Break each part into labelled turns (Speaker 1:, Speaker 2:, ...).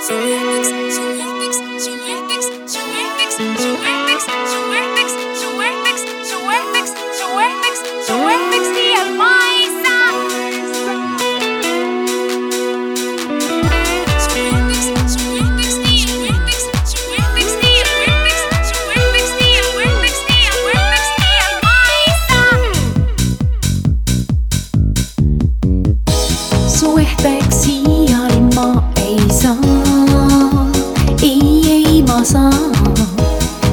Speaker 1: Ceramics, ceramics, ceramics, ceramics, ceramics, ceramics, ceramics. ma saan,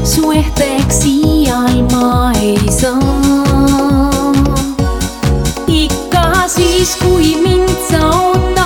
Speaker 1: su ehteks iial ma ei saa. ikka siis, kui mind sa ootad.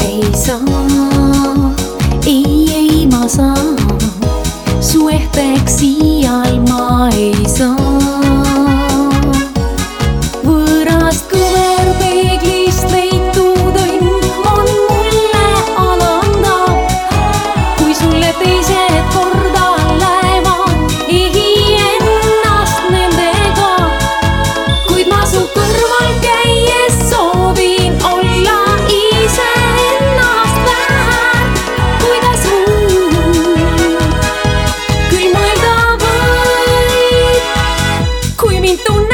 Speaker 1: ei saa, ei, ei ma saan, su ehteks iial ma ei saa. minto una